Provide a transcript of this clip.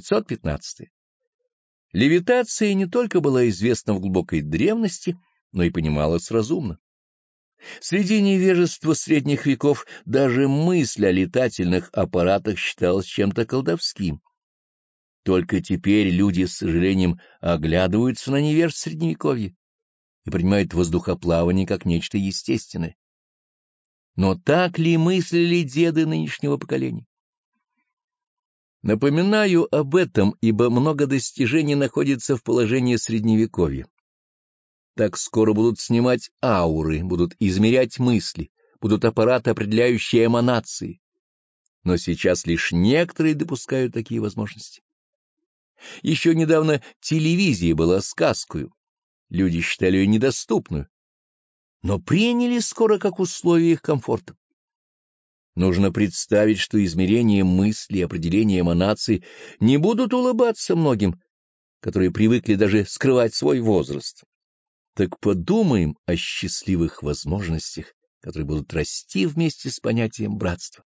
515. Левитация не только была известна в глубокой древности, но и понималась разумно. Среди невежества средних веков даже мысль о летательных аппаратах считалась чем-то колдовским. Только теперь люди с сожалением оглядываются на невеж Средневековья и принимают воздухоплавание как нечто естественное. Но так ли мыслили деды нынешнего поколения? Напоминаю об этом, ибо много достижений находится в положении Средневековья. Так скоро будут снимать ауры, будут измерять мысли, будут аппараты, определяющие эманации. Но сейчас лишь некоторые допускают такие возможности. Еще недавно телевизия была сказкою. Люди считали ее недоступную, но приняли скоро как условие их комфорта. Нужно представить, что измерение мысли и определение эманаций не будут улыбаться многим, которые привыкли даже скрывать свой возраст. Так подумаем о счастливых возможностях, которые будут расти вместе с понятием братства.